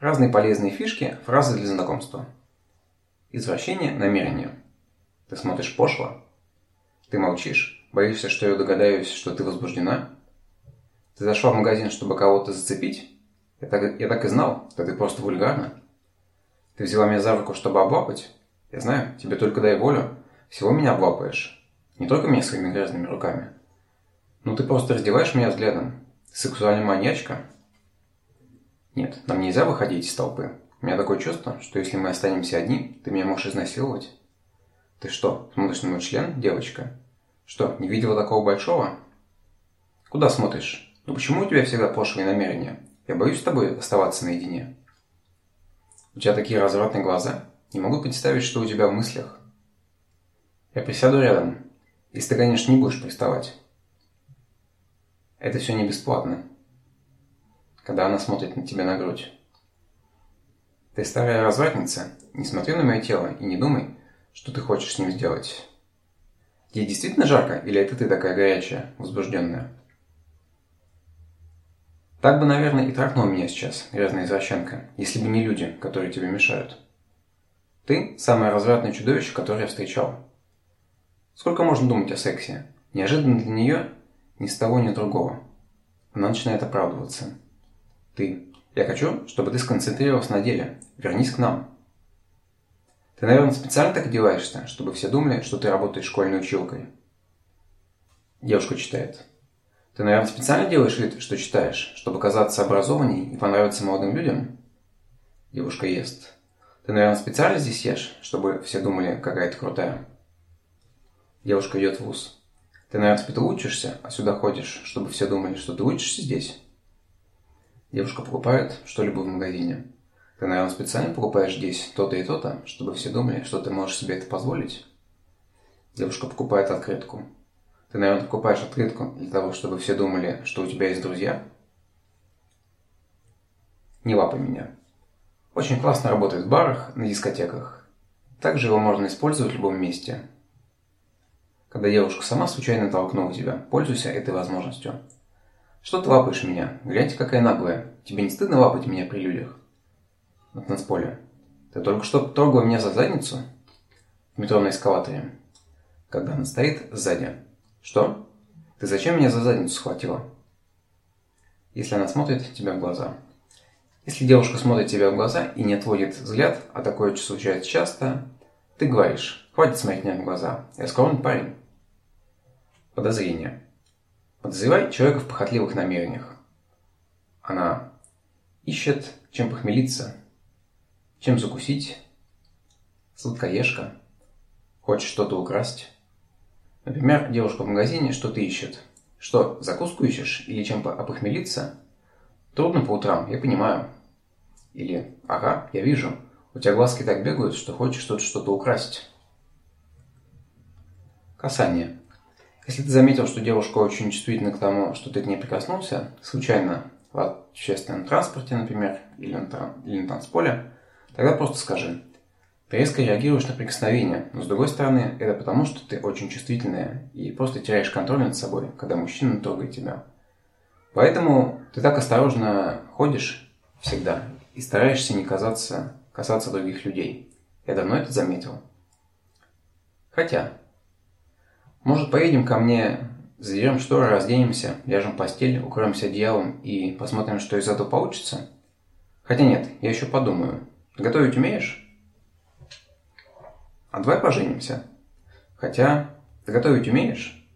Разные полезные фишки, фразы для знакомства. Извращение намерения. Ты смотришь пошло? Ты молчишь? Боишься, что я догадаюсь, что ты возбуждена? Ты зашла в магазин, чтобы кого-то зацепить? Я так, я так и знал, да ты просто вульгарна. Ты взяла меня за руку, чтобы облапать? Я знаю, тебе только дай волю, всего меня облапаешь. Не только меня своими грязными руками. Ну ты просто раздеваешь меня взглядом. Сексуальная маньячка? Нет, нам нельзя выходить из толпы. У меня такое чувство, что если мы останемся одни, ты меня можешь изнасиловать. Ты что, смотришь на мой член, девочка? Что, не видела такого большого? Куда смотришь? Ну почему у тебя всегда пошлые намерения? Я боюсь с тобой оставаться наедине. У тебя такие развратные глаза. Не могу представить, что у тебя в мыслях. Я присяду рядом, если ты, конечно, не будешь приставать. Это все не бесплатно. Когда она смотрит на тебя на грудь. Ты старая развратница, не смотри на мое тело и не думай, что ты хочешь с ним сделать. Ей действительно жарко, или это ты такая горячая, возбужденная? Так бы, наверное, и трахнул меня сейчас, грязная извращенка, если бы не люди, которые тебе мешают. Ты – самое развратное чудовище, которое я встречал. Сколько можно думать о сексе? Неожиданно для нее ни с того, ни с другого. Она начинает оправдываться. Ты. Я хочу, чтобы ты сконцентрировался на деле. Вернись к нам. Ты, наверное, специально так одеваешься, чтобы все думали, что ты работаешь школьной училкой. Девушка читает. Ты, наверное, специально делаешь вид, что читаешь, чтобы казаться образованней и понравиться молодым людям? Девушка ест. Ты, наверное, специально здесь ешь, чтобы все думали, какая ты крутая? Девушка идет в ВУЗ. Ты, наверное, спит учишься, а сюда ходишь, чтобы все думали, что ты учишься здесь? Девушка покупает что-либо в магазине. Ты, наверное, специально покупаешь здесь то-то и то-то, чтобы все думали, что ты можешь себе это позволить? Девушка покупает открытку. Ты, наверное, покупаешь открытку для того, чтобы все думали, что у тебя есть друзья? Не лапай меня. Очень классно работает в барах, на дискотеках. Также его можно использовать в любом месте, когда девушка сама случайно толкнула тебя, пользуйся этой возможностью. Что ты лапаешь меня? Гляньте, какая наглая. Тебе не стыдно лапать меня при людях? На танцполе. Ты только что трогала меня за задницу? В метро на эскалаторе. Когда она стоит сзади. Что? Ты зачем меня за задницу схватила? Если она смотрит тебя в глаза. Если девушка смотрит тебя в глаза и не отводит взгляд, а такое случается часто, ты говоришь, хватит смотреть мне в глаза, я скромный парень. Подозрение. Подозревай человека в похотливых намерениях. Она ищет, чем похмелиться, чем закусить, сладкоежка, хочет что-то украсть. Например, девушка в магазине что-то ищет. Что, закуску ищешь или чем опохмелиться? Трудно по утрам, я понимаю. Или, ага, я вижу, у тебя глазки так бегают, что хочешь что-то что-то украсть. Касание. Если ты заметил, что девушка очень чувствительна к тому, что ты к ней прикоснулся, случайно в общественном транспорте, например, или на, или на танцполе, тогда просто скажи. Ты резко реагируешь на прикосновение, но с другой стороны, это потому, что ты очень чувствительная и просто теряешь контроль над собой, когда мужчина трогает тебя. Поэтому ты так осторожно ходишь всегда и стараешься не казаться, касаться других людей. Я давно это заметил. Хотя, может, поедем ко мне, задерем шторы, разденемся, ляжем в постель, укроемся одеялом и посмотрим, что из этого получится? Хотя нет, я еще подумаю. Готовить умеешь? А давай поженимся. Хотя, ты готовить умеешь?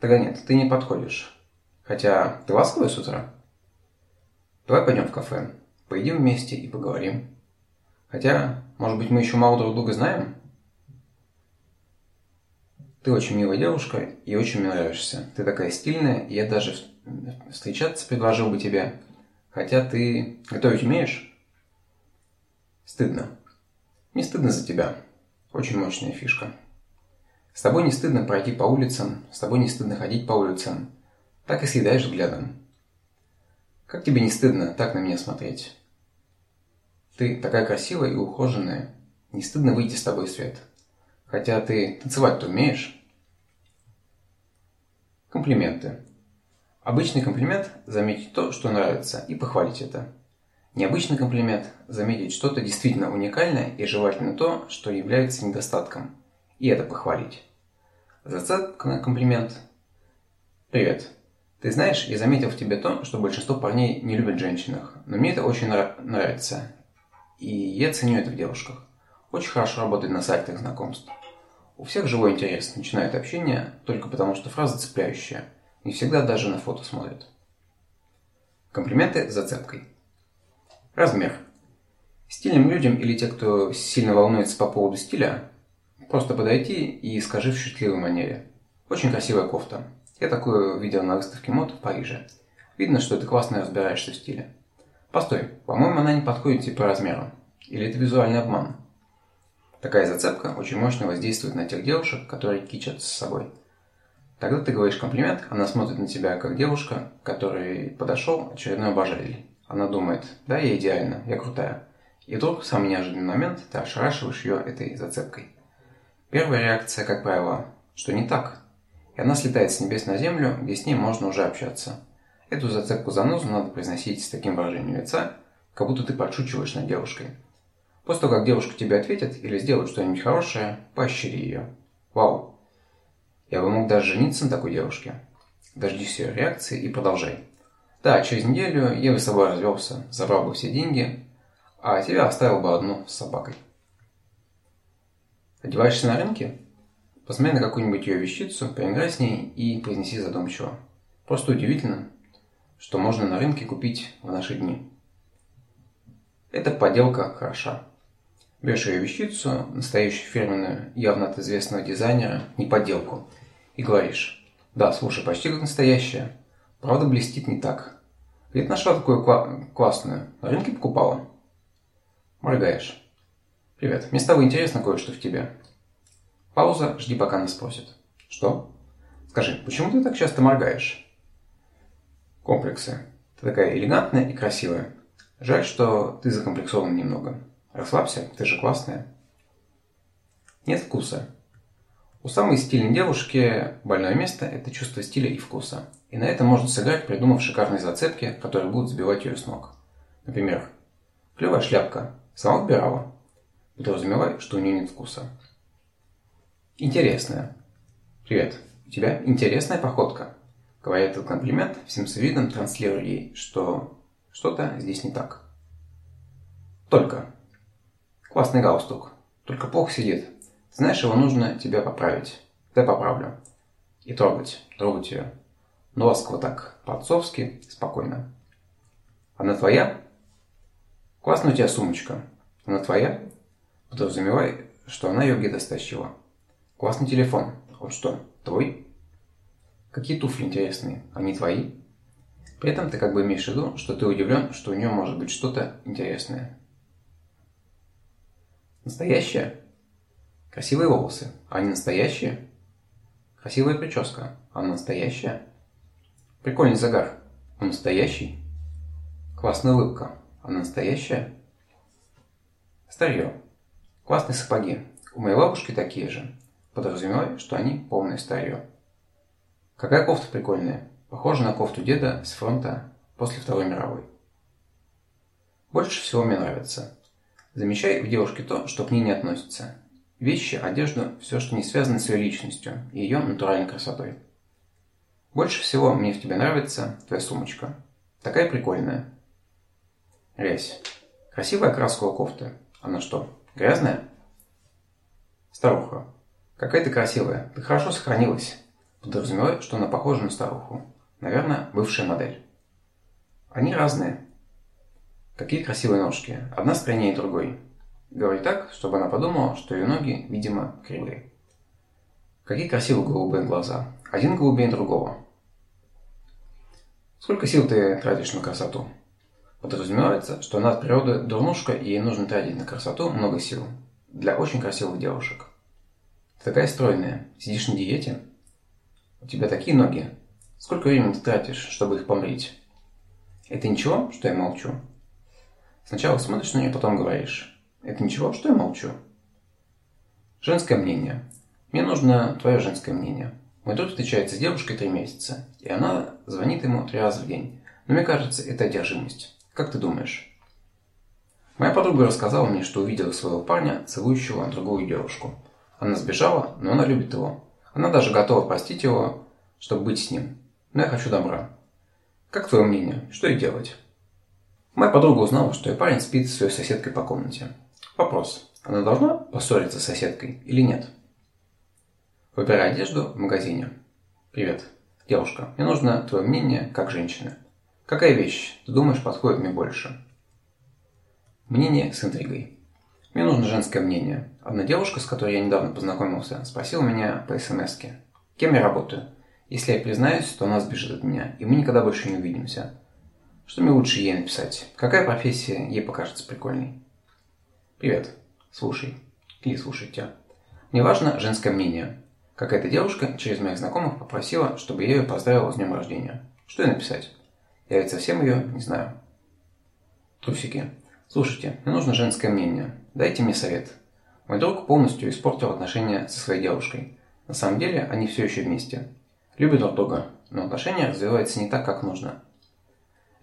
Тогда нет, ты не подходишь. Хотя, ты ласковая с утра? Давай пойдем в кафе, поедим вместе и поговорим. Хотя, может быть, мы еще мало друг друга знаем? Ты очень милая девушка и очень мне нравишься. Ты такая стильная, я даже встречаться предложил бы тебе. Хотя ты готовить умеешь? Стыдно. Не стыдно за тебя. Очень мощная фишка. С тобой не стыдно пройти по улицам, с тобой не стыдно ходить по улицам. Так и съедаешь взглядом. Как тебе не стыдно так на меня смотреть? Ты такая красивая и ухоженная. Не стыдно выйти с тобой в свет. Хотя ты танцевать-то умеешь? Комплименты. Обычный комплимент – заметить то, что нравится, и похвалить это. Необычный комплимент – заметить что-то действительно уникальное и желательно то, что является недостатком. И это похвалить. Зацепка на комплимент. Привет. Ты знаешь, я заметил в тебе то, что большинство парней не любят женщинах, но мне это очень нравится. И я ценю это в девушках. Очень хорошо работает на сайтах знакомств. У всех живой интерес начинает общение только потому, что фраза цепляющая. Не всегда даже на фото смотрят. Комплименты с зацепкой. Размер. Стильным людям или те, кто сильно волнуется по поводу стиля, просто подойти и скажи в шутливой манере. Очень красивая кофта. Я такую видел на выставке мод в Париже. Видно, что ты классно разбираешься в стиле. Постой, по-моему, она не подходит тебе по размеру. Или это визуальный обман? Такая зацепка очень мощно воздействует на тех девушек, которые кичат с собой. Тогда ты говоришь комплимент, она смотрит на тебя как девушка, который подошел очередной обожатель. Она думает, да, я идеальна, я крутая. И вдруг, в самый неожиданный момент, ты ошарашиваешь ее этой зацепкой. Первая реакция, как правило, что не так. И она слетает с небес на землю, где с ней можно уже общаться. Эту зацепку занозу надо произносить с таким выражением лица, как будто ты подшучиваешь над девушкой. После того, как девушка тебе ответит или сделает что-нибудь хорошее, поощри ее. Вау! Я бы мог даже жениться на такой девушке. Дождись ее реакции и продолжай. Да, через неделю я бы с тобой развелся, забрал бы все деньги, а тебя оставил бы одну с собакой. Одеваешься на рынке? Посмотри на какую-нибудь ее вещицу, поиграй с ней и произнеси задумчиво. Просто удивительно, что можно на рынке купить в наши дни. Эта подделка хороша. Берешь вещицу, настоящую фирменную, явно от известного дизайнера, не подделку, и говоришь, да, слушай, почти как настоящая, правда блестит не так, где нашла такую кла- классную? На рынке покупала? Моргаешь. Привет, мне стало интересно кое-что в тебе. Пауза, жди пока она спросит. Что? Скажи, почему ты так часто моргаешь? Комплексы. Ты такая элегантная и красивая. Жаль, что ты закомплексован немного. Расслабься, ты же классная. Нет вкуса. У самой стильной девушки больное место – это чувство стиля и вкуса. И на этом можно сыграть, придумав шикарные зацепки, которые будут сбивать ее с ног. Например, клевая шляпка. Сама выбирала. Подразумевай, что у нее нет вкуса. Интересная. Привет. У тебя интересная походка. Говоря этот комплимент, всем своим видом транслируя ей, что что-то здесь не так. Только. Классный галстук. Только плохо сидит. Знаешь, его нужно тебя поправить. Да поправлю. И трогать. Трогать ее. Но ласково так, по-отцовски, спокойно. Она твоя? Классная у тебя сумочка. Она твоя? Подразумевай, что она ее где-то стащила. Классный телефон. Он что, твой? Какие туфли интересные. Они твои? При этом ты как бы имеешь в виду, что ты удивлен, что у нее может быть что-то интересное. Настоящее? Красивые волосы. Они настоящие? Красивая прическа. Она настоящая? Прикольный загар. Он настоящий? Классная улыбка. Она настоящая? Старье. Классные сапоги. У моей бабушки такие же. Подразумеваю, что они полное старье. Какая кофта прикольная. Похожа на кофту деда с фронта после Второй мировой. Больше всего мне нравится. Замечай в девушке то, что к ней не относится. Вещи, одежду, все, что не связано с ее личностью и ее натуральной красотой. Больше всего мне в тебе нравится твоя сумочка. Такая прикольная. Грязь. Красивая краска у кофты. Она что, грязная? Старуха. Какая ты красивая. Ты хорошо сохранилась. Подразумеваю, что она похожа на старуху. Наверное, бывшая модель. Они разные. Какие красивые ножки. Одна стройнее другой. Говори так, чтобы она подумала, что ее ноги, видимо, кривые. Какие красивые голубые глаза. Один голубее другого. Сколько сил ты тратишь на красоту? Подразумевается, что она от природы дурнушка, и ей нужно тратить на красоту много сил. Для очень красивых девушек. Ты такая стройная. Сидишь на диете? У тебя такие ноги. Сколько времени ты тратишь, чтобы их помрить? Это ничего, что я молчу? Сначала смотришь на нее, потом говоришь. Это ничего, что я молчу? Женское мнение. Мне нужно твое женское мнение. Мой друг встречается с девушкой три месяца, и она звонит ему три раза в день. Но мне кажется, это одержимость. Как ты думаешь? Моя подруга рассказала мне, что увидела своего парня, целующего другую девушку. Она сбежала, но она любит его. Она даже готова простить его, чтобы быть с ним. Но я хочу добра. Как твое мнение? Что ей делать? Моя подруга узнала, что ее парень спит с своей соседкой по комнате. Вопрос. Она должна поссориться с соседкой или нет? Выбирай одежду в магазине. Привет. Девушка, мне нужно твое мнение как женщины. Какая вещь, ты думаешь, подходит мне больше? Мнение с интригой. Мне нужно женское мнение. Одна девушка, с которой я недавно познакомился, спросила меня по смс -ке. Кем я работаю? Если я признаюсь, то она сбежит от меня, и мы никогда больше не увидимся. Что мне лучше ей написать? Какая профессия ей покажется прикольной? Привет. Слушай. Или слушайте. Мне важно женское мнение. Какая-то девушка через моих знакомых попросила, чтобы я ее поздравил с днем рождения. Что ей написать? Я ведь совсем ее не знаю. Трусики. Слушайте, мне нужно женское мнение. Дайте мне совет. Мой друг полностью испортил отношения со своей девушкой. На самом деле, они все еще вместе. Любят друг друга, но отношения развиваются не так, как нужно.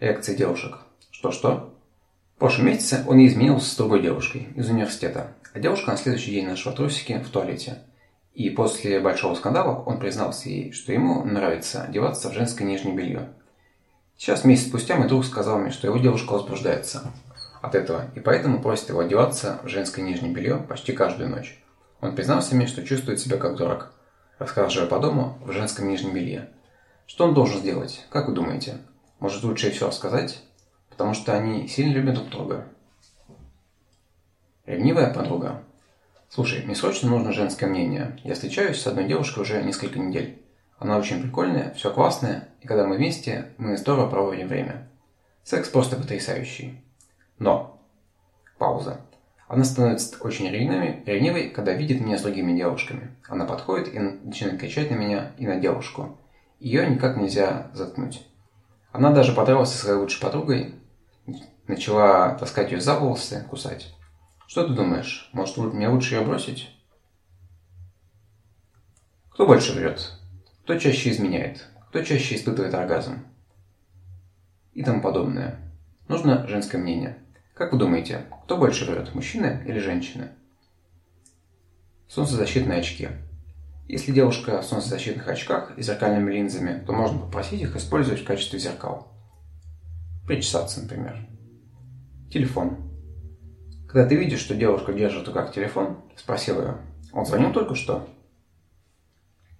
Реакция девушек. Что-что? В прошлом месяце он изменился с другой девушкой из университета, а девушка на следующий день нашла трусики в туалете. И после большого скандала он признался ей, что ему нравится одеваться в женское нижнее белье. Сейчас, месяц спустя, мой друг сказал мне, что его девушка возбуждается от этого, и поэтому просит его одеваться в женское нижнее белье почти каждую ночь. Он признался мне, что чувствует себя как дурак, расхаживая по дому в женском нижнем белье. Что он должен сделать? Как вы думаете? Может лучше все рассказать? Потому что они сильно любят друг друга. Ревнивая подруга. Слушай, мне срочно нужно женское мнение. Я встречаюсь с одной девушкой уже несколько недель. Она очень прикольная, все классное, и когда мы вместе, мы здорово проводим время. Секс просто потрясающий. Но. Пауза. Она становится очень ревнивой, ревнивой, когда видит меня с другими девушками. Она подходит и начинает кричать на меня и на девушку. Ее никак нельзя заткнуть. Она даже подралась со своей лучшей подругой, начала таскать ее за волосы, кусать. Что ты думаешь, может мне лучше ее бросить? Кто больше врет? Кто чаще изменяет? Кто чаще испытывает оргазм? И тому подобное. Нужно женское мнение. Как вы думаете, кто больше врет, мужчина или женщина? Солнцезащитные очки. Если девушка в солнцезащитных очках и зеркальными линзами, то можно попросить их использовать в качестве зеркал. Причесаться, например. Телефон. Когда ты видишь, что девушка держит в руках телефон, спросил ее, он звонил только что?